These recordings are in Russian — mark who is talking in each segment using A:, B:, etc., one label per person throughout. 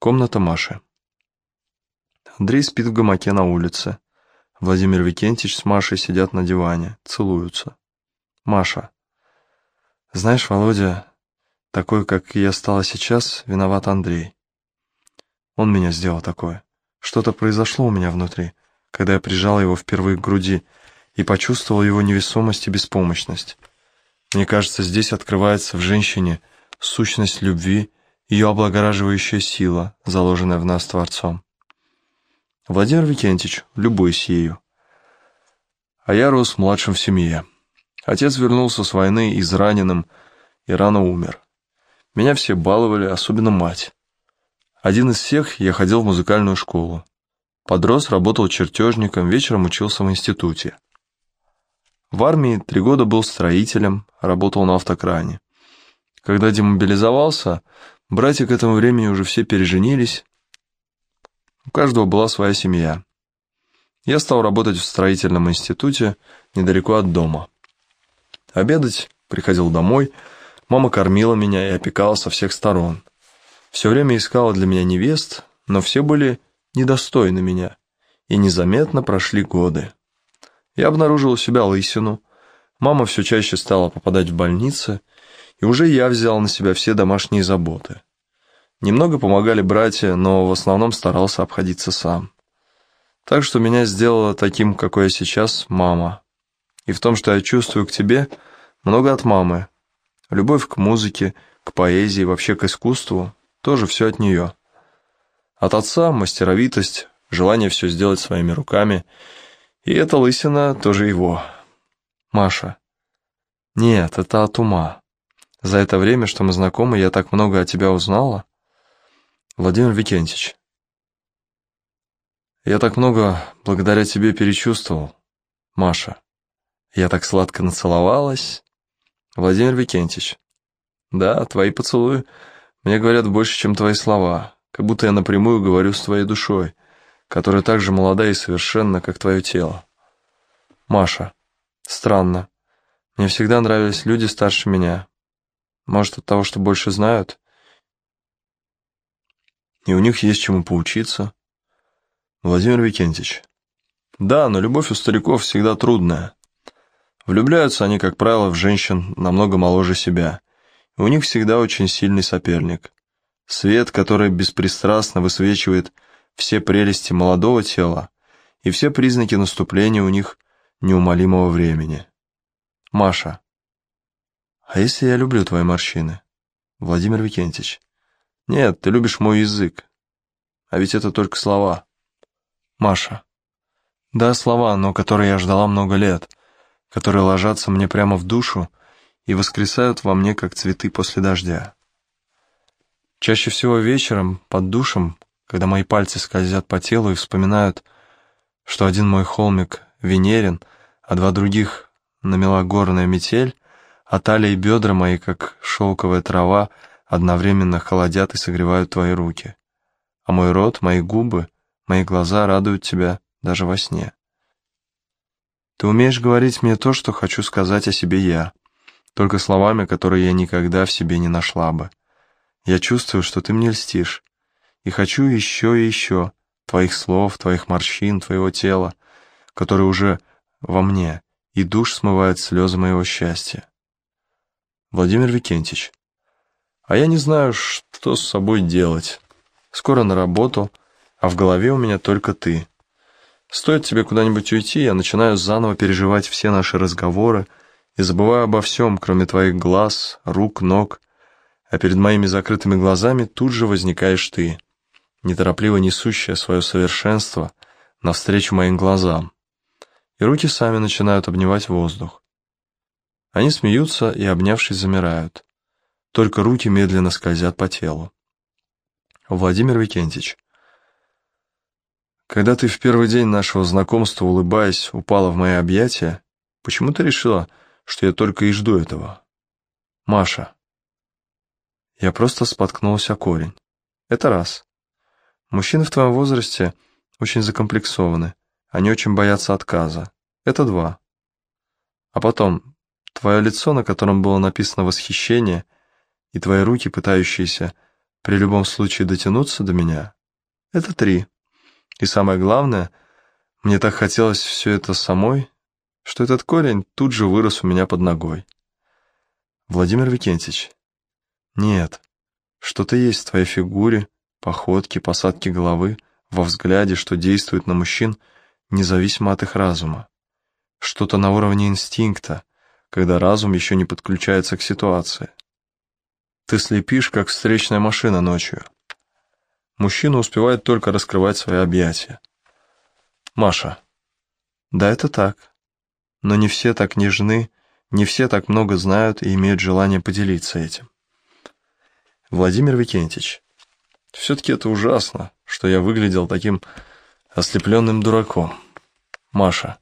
A: Комната Маши. Андрей спит в гамаке на улице. Владимир Викентьевич с Машей сидят на диване, целуются. Маша. Знаешь, Володя, такой, как я стала сейчас, виноват Андрей. Он меня сделал такое. Что-то произошло у меня внутри, когда я прижала его впервые к груди и почувствовал его невесомость и беспомощность. Мне кажется, здесь открывается в женщине сущность любви, ее облагораживающая сила, заложенная в нас Творцом. Владимир Викентьевич, любуйся ею. А я рос младшим в семье. Отец вернулся с войны израненным и рано умер. Меня все баловали, особенно мать. Один из всех я ходил в музыкальную школу. Подрос, работал чертежником, вечером учился в институте. В армии три года был строителем, работал на автокране. Когда демобилизовался, братья к этому времени уже все переженились, у каждого была своя семья. Я стал работать в строительном институте недалеко от дома. Обедать приходил домой, мама кормила меня и опекала со всех сторон. Все время искала для меня невест, но все были недостойны меня, и незаметно прошли годы. Я обнаружил у себя лысину, мама все чаще стала попадать в больницы, и уже я взял на себя все домашние заботы. Немного помогали братья, но в основном старался обходиться сам. Так что меня сделала таким, какой я сейчас, мама. И в том, что я чувствую к тебе, много от мамы. Любовь к музыке, к поэзии, вообще к искусству, тоже все от нее. От отца мастеровитость, желание все сделать своими руками. И эта лысина тоже его. Маша. Нет, это от ума. За это время, что мы знакомы, я так много о тебя узнала. Владимир Викентьевич, я так много благодаря тебе перечувствовал. Маша, я так сладко нацеловалась. Владимир Викентьевич, да, твои поцелуи мне говорят больше, чем твои слова, как будто я напрямую говорю с твоей душой, которая так же молода и совершенна, как твое тело. Маша, странно. Мне всегда нравились люди старше меня. Может, от того, что больше знают? и у них есть чему поучиться. Владимир Викентьевич. Да, но любовь у стариков всегда трудная. Влюбляются они, как правило, в женщин намного моложе себя. И у них всегда очень сильный соперник. Свет, который беспристрастно высвечивает все прелести молодого тела и все признаки наступления у них неумолимого времени. Маша. А если я люблю твои морщины? Владимир Викентьевич. Нет, ты любишь мой язык. А ведь это только слова. Маша. Да, слова, но которые я ждала много лет, которые ложатся мне прямо в душу и воскресают во мне, как цветы после дождя. Чаще всего вечером, под душем, когда мои пальцы скользят по телу и вспоминают, что один мой холмик венерен, а два других намела горная метель, а талия и бедра мои, как шелковая трава, одновременно холодят и согревают твои руки. А мой рот, мои губы, мои глаза радуют тебя даже во сне. Ты умеешь говорить мне то, что хочу сказать о себе я, только словами, которые я никогда в себе не нашла бы. Я чувствую, что ты мне льстишь, и хочу еще и еще твоих слов, твоих морщин, твоего тела, которые уже во мне, и душ смывает слезы моего счастья. Владимир Викентьевич, а я не знаю, что с собой делать. Скоро на работу, а в голове у меня только ты. Стоит тебе куда-нибудь уйти, я начинаю заново переживать все наши разговоры и забываю обо всем, кроме твоих глаз, рук, ног. А перед моими закрытыми глазами тут же возникаешь ты, неторопливо несущая свое совершенство навстречу моим глазам. И руки сами начинают обнимать воздух. Они смеются и, обнявшись, замирают только руки медленно скользят по телу. Владимир Викентьевич, когда ты в первый день нашего знакомства, улыбаясь, упала в мои объятия, почему ты решила, что я только и жду этого? Маша. Я просто споткнулся корень. Это раз. Мужчины в твоем возрасте очень закомплексованы, они очень боятся отказа. Это два. А потом, твое лицо, на котором было написано восхищение — и твои руки, пытающиеся при любом случае дотянуться до меня — это три. И самое главное, мне так хотелось все это самой, что этот корень тут же вырос у меня под ногой. Владимир Викентьевич, нет, что-то есть в твоей фигуре, походке, посадке головы, во взгляде, что действует на мужчин независимо от их разума. Что-то на уровне инстинкта, когда разум еще не подключается к ситуации. Ты слепишь, как встречная машина ночью. Мужчина успевает только раскрывать свои объятия. Маша. Да, это так. Но не все так нежны, не все так много знают и имеют желание поделиться этим. Владимир Викентьевич, все-таки это ужасно, что я выглядел таким ослепленным дураком. Маша.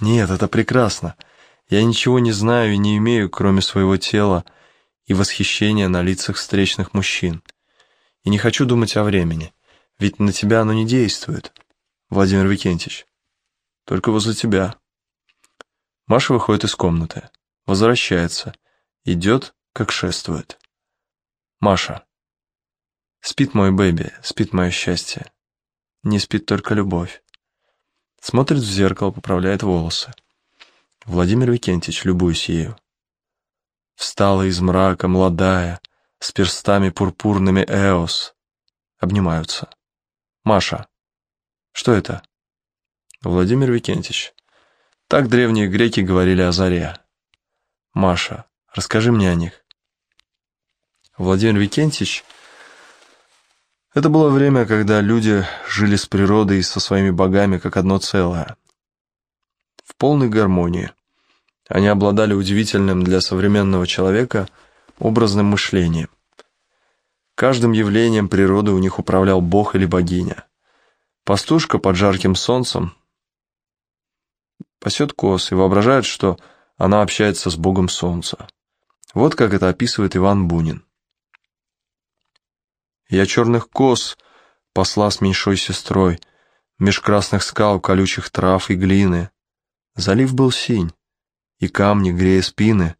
A: Нет, это прекрасно. Я ничего не знаю и не имею, кроме своего тела и восхищения на лицах встречных мужчин. И не хочу думать о времени, ведь на тебя оно не действует, Владимир Викентьевич. Только возле тебя. Маша выходит из комнаты, возвращается, идет, как шествует. Маша. Спит мой бэби, спит мое счастье. Не спит только любовь. Смотрит в зеркало, поправляет волосы. Владимир Викентьевич, любуюсь ею. Встала из мрака, молодая, с перстами пурпурными Эос. Обнимаются. Маша. Что это? Владимир Викентьевич. Так древние греки говорили о заре. Маша, расскажи мне о них. Владимир Викентьевич, это было время, когда люди жили с природой и со своими богами как одно целое. В полной гармонии. Они обладали удивительным для современного человека образным мышлением. Каждым явлением природы у них управлял бог или богиня. Пастушка под жарким солнцем пасет коз и воображает, что она общается с богом солнца. Вот как это описывает Иван Бунин. Я черных коз посла с меньшой сестрой, Меж красных скал, колючих трав и глины. Залив был синь, и камни, грея спины,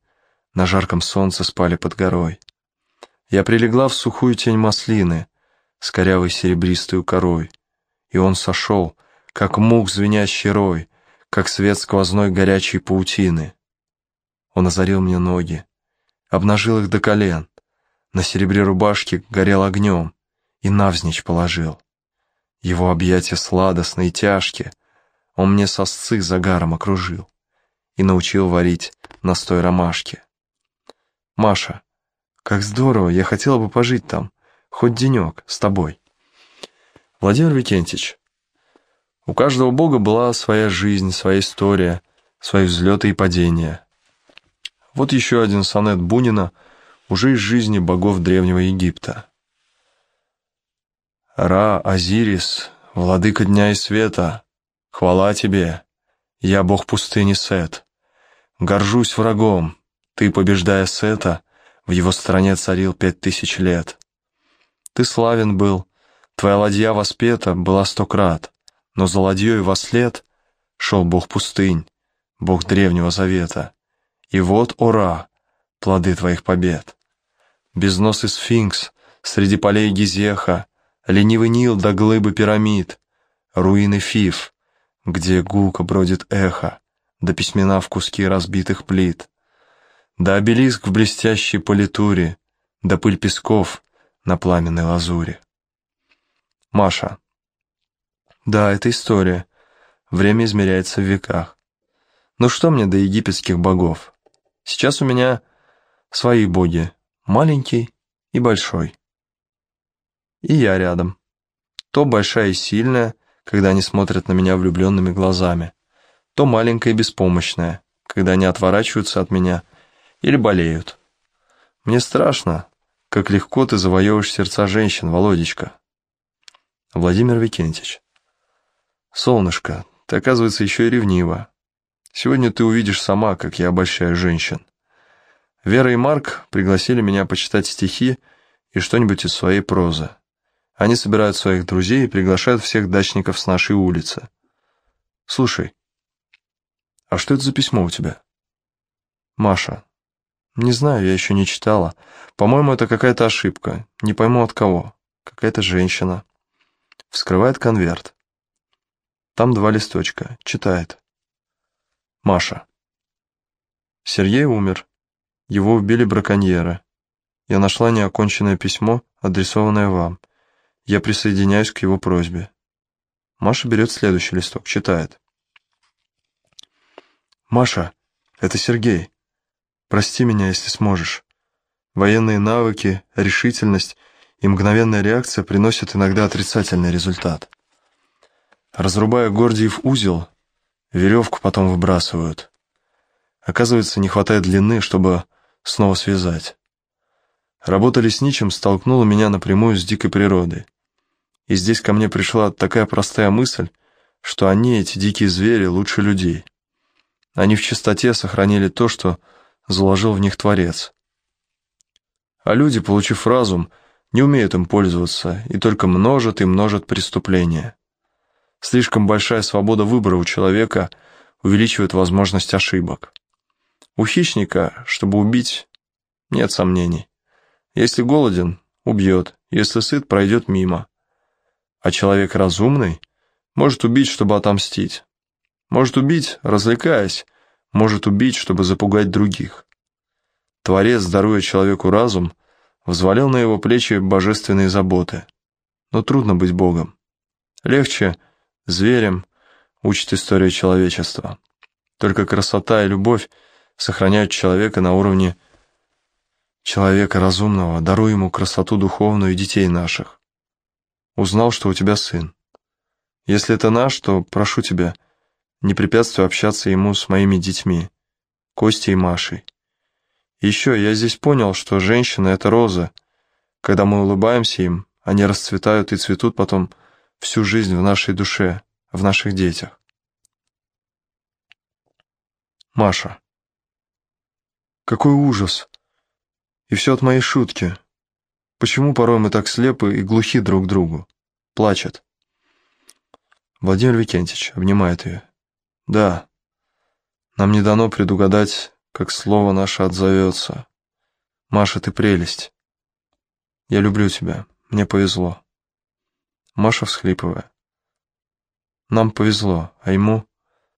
A: На жарком солнце спали под горой. Я прилегла в сухую тень маслины С корявой серебристой корой, И он сошел, как мух звенящий рой, как свет сквозной горячей паутины. Он озарил мне ноги, обнажил их до колен, на серебре рубашки горел огнем и навзничь положил. Его объятия сладостные, тяжкие, он мне сосцы загаром окружил и научил варить настой ромашки. Маша, как здорово, я хотела бы пожить там, хоть денек, с тобой. Владимир Викентьевич, у каждого бога была своя жизнь, своя история, свои взлеты и падения. Вот еще один сонет Бунина уже из жизни богов Древнего Египта. Ра, Азирис, владыка дня и света, хвала тебе, я бог пустыни Сет. Горжусь врагом, ты, побеждая Сета, в его стране царил пять тысяч лет. Ты славен был, твоя ладья воспета была сто крат, но за ладьей во след шел бог пустынь, бог древнего завета. И вот, ура, плоды твоих побед. Безносый сфинкс среди полей Гизеха, ленивый Нил до глыбы пирамид, руины Фиф, где гулко бродит эхо, до письмена в куски разбитых плит, да обелиск в блестящей политуре, да пыль песков на пламенной лазуре. Маша. Да, это история. Время измеряется в веках. Но что мне до египетских богов? Сейчас у меня свои боги, маленький и большой. И я рядом. То большая и сильная, когда они смотрят на меня влюбленными глазами, то маленькая и беспомощная, когда они отворачиваются от меня или болеют. Мне страшно, как легко ты завоевываешь сердца женщин, Володечка. Владимир Викентьевич. «Солнышко, ты, оказывается, еще и ревнива. Сегодня ты увидишь сама, как я обольщаю женщин. Вера и Марк пригласили меня почитать стихи и что-нибудь из своей прозы. Они собирают своих друзей и приглашают всех дачников с нашей улицы. Слушай, а что это за письмо у тебя? Маша. Не знаю, я еще не читала. По-моему, это какая-то ошибка. Не пойму от кого. Какая-то женщина. Вскрывает конверт. Там два листочка. Читает. Маша. Сергей умер. Его убили браконьеры. Я нашла неоконченное письмо, адресованное вам. Я присоединяюсь к его просьбе. Маша берет следующий листок, читает. «Маша, это Сергей. Прости меня, если сможешь. Военные навыки, решительность и мгновенная реакция приносят иногда отрицательный результат. Разрубая Гордиев узел, веревку потом выбрасывают. Оказывается, не хватает длины, чтобы снова связать. Работа лесничим столкнула меня напрямую с дикой природой. И здесь ко мне пришла такая простая мысль, что они, эти дикие звери, лучше людей. Они в чистоте сохранили то, что заложил в них Творец. А люди, получив разум, не умеют им пользоваться и только множат и множат преступления. Слишком большая свобода выбора у человека увеличивает возможность ошибок. У хищника, чтобы убить, нет сомнений. Если голоден, убьет, если сыт, пройдет мимо. А человек разумный может убить, чтобы отомстить. Может убить, развлекаясь, может убить, чтобы запугать других. Творец, даруя человеку разум, взвалил на его плечи божественные заботы. Но трудно быть Богом. Легче зверем, учит история человечества. Только красота и любовь сохраняют человека на уровне человека разумного, даруй ему красоту духовную и детей наших. Узнал, что у тебя сын. Если это наш, то прошу тебя – не препятствую общаться ему с моими детьми, Костей и Машей. еще я здесь понял, что женщина — это роза. Когда мы улыбаемся им, они расцветают и цветут потом всю жизнь в нашей душе, в наших детях. Маша. Какой ужас! И все от моей шутки. Почему порой мы так слепы и глухи друг к другу? Плачет. Владимир Викентьевич обнимает ее. Да, нам не дано предугадать, как слово наше отзовется. Маша, ты прелесть. Я люблю тебя, мне повезло. Маша всхлипывая. Нам повезло, а ему...